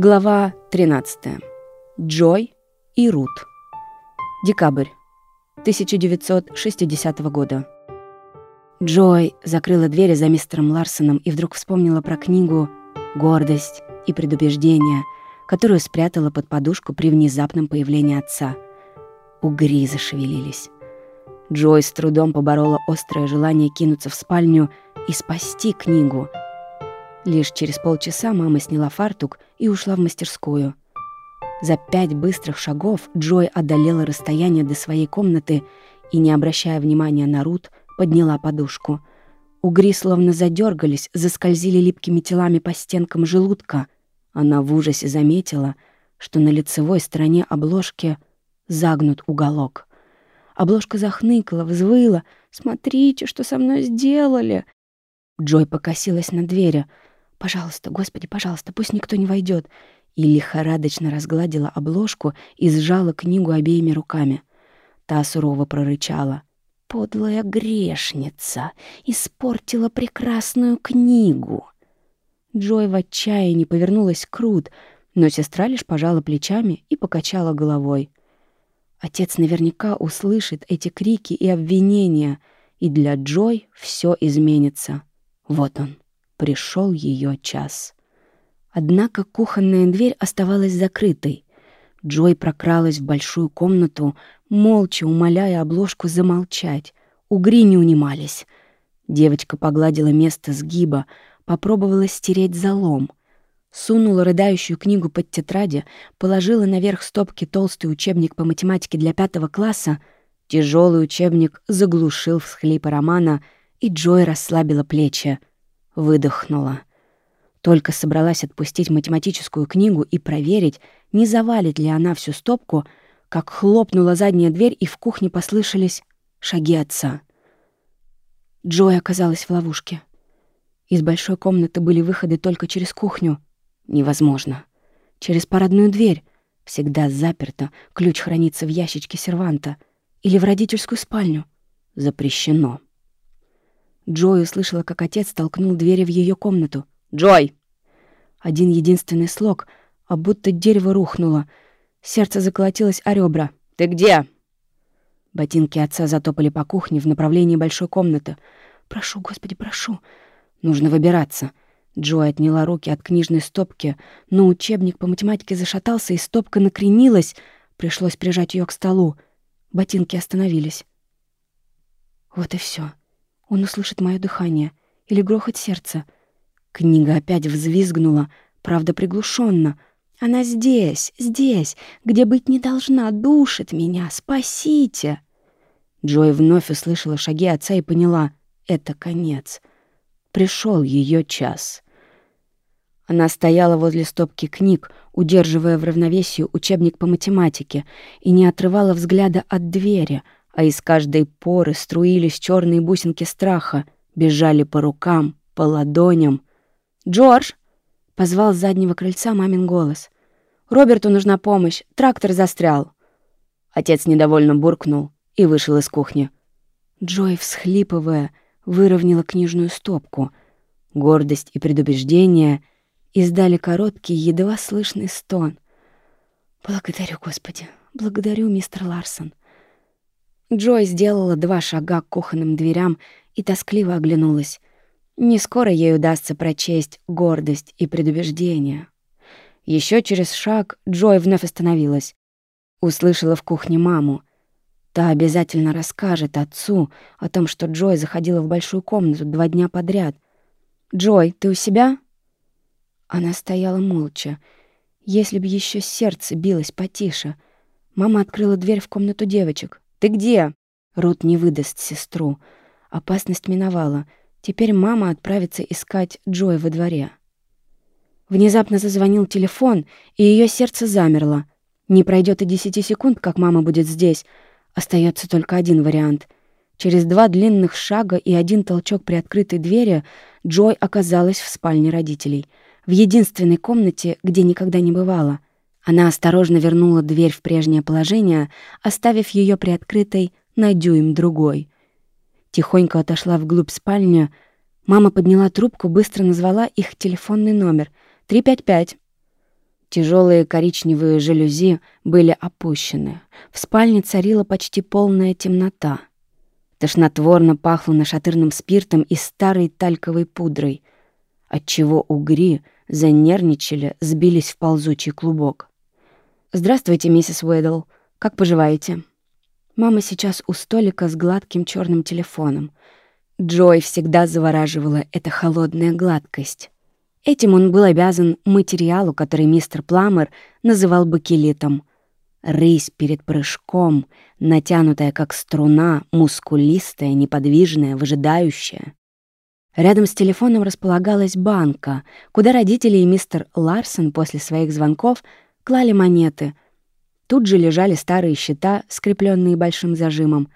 Глава 13. Джой и Рут. Декабрь 1960 года. Джой закрыла двери за мистером Ларсоном и вдруг вспомнила про книгу «Гордость и предубеждение», которую спрятала под подушку при внезапном появлении отца. Угри зашевелились. Джой с трудом поборола острое желание кинуться в спальню и спасти книгу — Лишь через полчаса мама сняла фартук и ушла в мастерскую. За пять быстрых шагов Джой одолела расстояние до своей комнаты и, не обращая внимания на Рут, подняла подушку. Угри словно задергались, заскользили липкими телами по стенкам желудка. Она в ужасе заметила, что на лицевой стороне обложки загнут уголок. Обложка захныкала, взвыла. «Смотрите, что со мной сделали!» Джой покосилась на двери — «Пожалуйста, Господи, пожалуйста, пусть никто не войдет. И лихорадочно разгладила обложку и сжала книгу обеими руками. Та сурово прорычала. «Подлая грешница! Испортила прекрасную книгу!» Джой в отчаянии повернулась к Рут, но сестра лишь пожала плечами и покачала головой. Отец наверняка услышит эти крики и обвинения, и для Джой все изменится. Вот он пришел ее час. Однако кухонная дверь оставалась закрытой. Джой прокралась в большую комнату, молча умоляя обложку замолчать. Угри не унимались. Девочка погладила место сгиба, попробовала стереть залом. Сунула рыдающую книгу под тетради, положила наверх стопки толстый учебник по математике для пятого класса. Тяжелый учебник заглушил всхлипы романа, и Джой расслабила плечи выдохнула. Только собралась отпустить математическую книгу и проверить, не завалит ли она всю стопку, как хлопнула задняя дверь, и в кухне послышались шаги отца. Джой оказалась в ловушке. Из большой комнаты были выходы только через кухню. Невозможно. Через парадную дверь. Всегда заперто. Ключ хранится в ящичке серванта. Или в родительскую спальню. Запрещено. Джой услышала, как отец толкнул двери в ее комнату. «Джой!» Один единственный слог, а будто дерево рухнуло. Сердце заколотилось о ребра. «Ты где?» Ботинки отца затопали по кухне в направлении большой комнаты. «Прошу, Господи, прошу!» «Нужно выбираться!» Джой отняла руки от книжной стопки, но учебник по математике зашатался, и стопка накренилась. Пришлось прижать ее к столу. Ботинки остановились. Вот и все. Он услышит мое дыхание или грохот сердца. Книга опять взвизгнула, правда, приглушенно. Она здесь, здесь, где быть не должна, душит меня, спасите. Джой вновь услышала шаги отца и поняла — это конец. Пришел ее час. Она стояла возле стопки книг, удерживая в равновесии учебник по математике, и не отрывала взгляда от двери — а из каждой поры струились черные бусинки страха, бежали по рукам, по ладоням. «Джордж!» — позвал с заднего крыльца мамин голос. «Роберту нужна помощь, трактор застрял». Отец недовольно буркнул и вышел из кухни. Джой, всхлипывая, выровняла книжную стопку. Гордость и предубеждение издали короткий, едва слышный стон. «Благодарю, Господи, благодарю, мистер Ларсон. Джой сделала два шага к кухонным дверям и тоскливо оглянулась. Не скоро ей удастся прочесть гордость и предубеждение. Еще через шаг Джой вновь остановилась. Услышала в кухне маму. Та обязательно расскажет отцу о том, что Джой заходила в большую комнату два дня подряд. «Джой, ты у себя?» Она стояла молча. Если бы еще сердце билось потише. Мама открыла дверь в комнату девочек. «Ты где?» Рут не выдаст сестру. Опасность миновала. Теперь мама отправится искать Джой во дворе. Внезапно зазвонил телефон, и ее сердце замерло. Не пройдет и десяти секунд, как мама будет здесь. Остается только один вариант. Через два длинных шага и один толчок при открытой двери Джой оказалась в спальне родителей. В единственной комнате, где никогда не бывала — она осторожно вернула дверь в прежнее положение, оставив ее приоткрытой на дюйм другой. Тихонько отошла вглубь спальни. Мама подняла трубку, быстро назвала их телефонный номер. «355». Тяжелые коричневые жалюзи были опущены. В спальне царила почти полная темнота. Тошнотворно пахло нашатырным спиртом и старой тальковой пудрой, отчего угри занервничали, сбились в ползучий клубок. «Здравствуйте, миссис Уэдл. Как поживаете?» Мама сейчас у столика с гладким черным телефоном. Джой всегда завораживала эта холодная гладкость. Этим он был обязан материалу, который мистер Пламер называл бакелитом. Рысь перед прыжком, натянутая как струна, мускулистая, неподвижная, выжидающая. Рядом с телефоном располагалась банка, куда родители и мистер Ларсон после своих звонков клали монеты. Тут же лежали старые счета, скрепленные большим зажимом.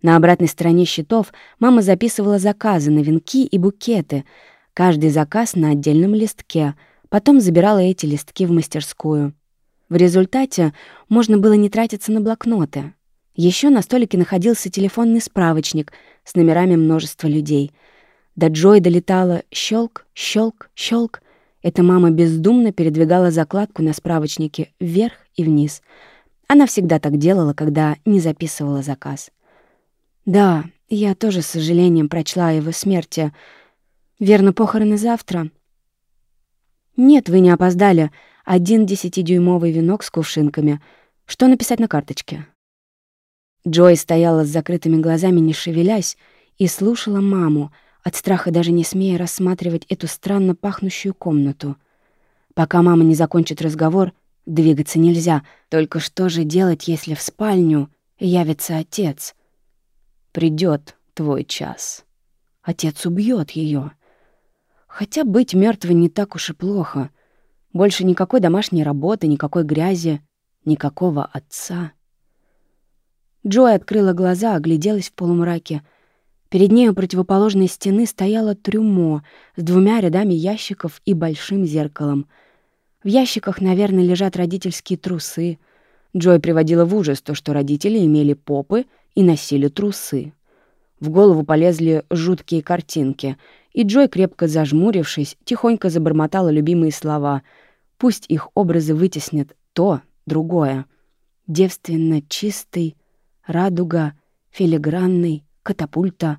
На обратной стороне счетов мама записывала заказы на венки и букеты — каждый заказ на отдельном листке, потом забирала эти листки в мастерскую. В результате можно было не тратиться на блокноты. Еще на столике находился телефонный справочник с номерами множества людей. До Джой долетала щелк, щелк, щелк. Эта мама бездумно передвигала закладку на справочнике вверх и вниз. Она всегда так делала, когда не записывала заказ. Да, я тоже с сожалением прочла о его смерти — Верно, похороны завтра. Нет, вы не опоздали. Один десятидюймовый венок с кувшинками. Что написать на карточке? Джой стояла с закрытыми глазами, не шевелясь, и слушала маму, от страха даже не смея рассматривать эту странно пахнущую комнату. Пока мама не закончит разговор, двигаться нельзя. Только что же делать, если в спальню явится отец? Придет твой час. Отец убьет ее. Хотя быть мертвой не так уж и плохо. Больше никакой домашней работы, никакой грязи, никакого отца. Джой открыла глаза, огляделась в полумраке. Перед ней у противоположной стены стояло трюмо с двумя рядами ящиков и большим зеркалом. В ящиках, наверное, лежат родительские трусы. Джой приводила в ужас то, что родители имели попы и носили трусы. В голову полезли жуткие картинки — и Джой, крепко зажмурившись, тихонько забормотала любимые слова. Пусть их образы вытеснят то, другое. Девственно чистый, радуга, филигранный, катапульта.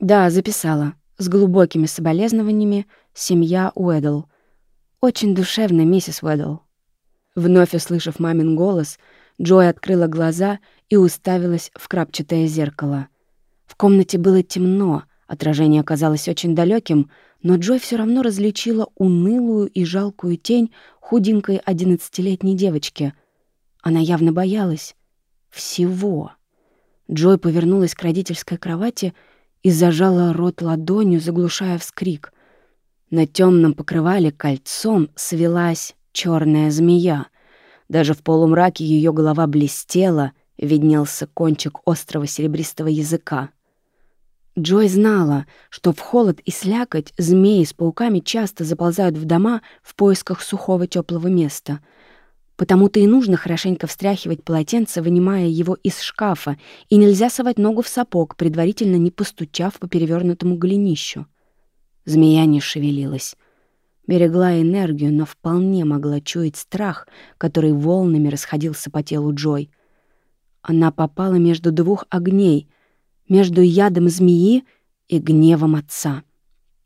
Да, записала. С глубокими соболезнованиями семья Уэдл. Очень душевно, миссис Уэдл. Вновь услышав мамин голос, Джой открыла глаза и уставилась в крапчатое зеркало. В комнате было темно, Отражение оказалось очень далеким, но Джой все равно различила унылую и жалкую тень худенькой одиннадцатилетней девочки. Она явно боялась. Всего. Джой повернулась к родительской кровати и зажала рот ладонью, заглушая вскрик. На темном покрывале кольцом свелась черная змея. Даже в полумраке ее голова блестела, виднелся кончик острого серебристого языка. Джой знала, что в холод и слякоть змеи с пауками часто заползают в дома в поисках сухого теплого места. Потому-то и нужно хорошенько встряхивать полотенце, вынимая его из шкафа, и нельзя совать ногу в сапог, предварительно не постучав по перевернутому голенищу. Змея не шевелилась. Берегла энергию, но вполне могла чуять страх, который волнами расходился по телу Джой. Она попала между двух огней — между ядом змеи и гневом отца.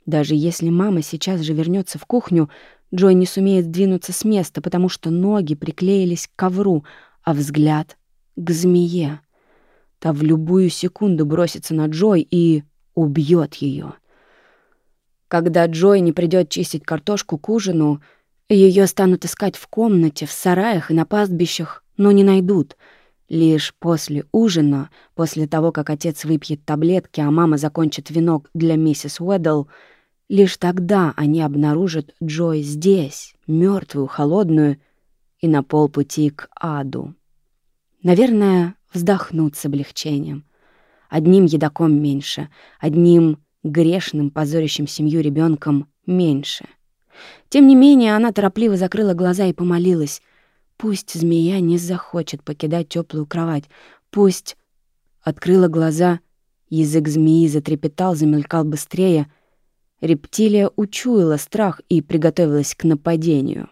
Даже если мама сейчас же вернется в кухню, Джой не сумеет двинуться с места, потому что ноги приклеились к ковру, а взгляд — к змее. Та в любую секунду бросится на Джой и убьет ее. Когда Джой не придет чистить картошку к ужину, ее станут искать в комнате, в сараях и на пастбищах, но не найдут — Лишь после ужина, после того, как отец выпьет таблетки, а мама закончит венок для миссис Уэддл, лишь тогда они обнаружат Джой здесь, мертвую, холодную и на полпути к аду. Наверное, вздохнут с облегчением. Одним едоком меньше, одним грешным, позорящим семью ребенком меньше. Тем не менее, она торопливо закрыла глаза и помолилась. Пусть змея не захочет покидать теплую кровать. Пусть... Открыла глаза. Язык змеи затрепетал, замелькал быстрее. Рептилия учуяла страх и приготовилась к нападению.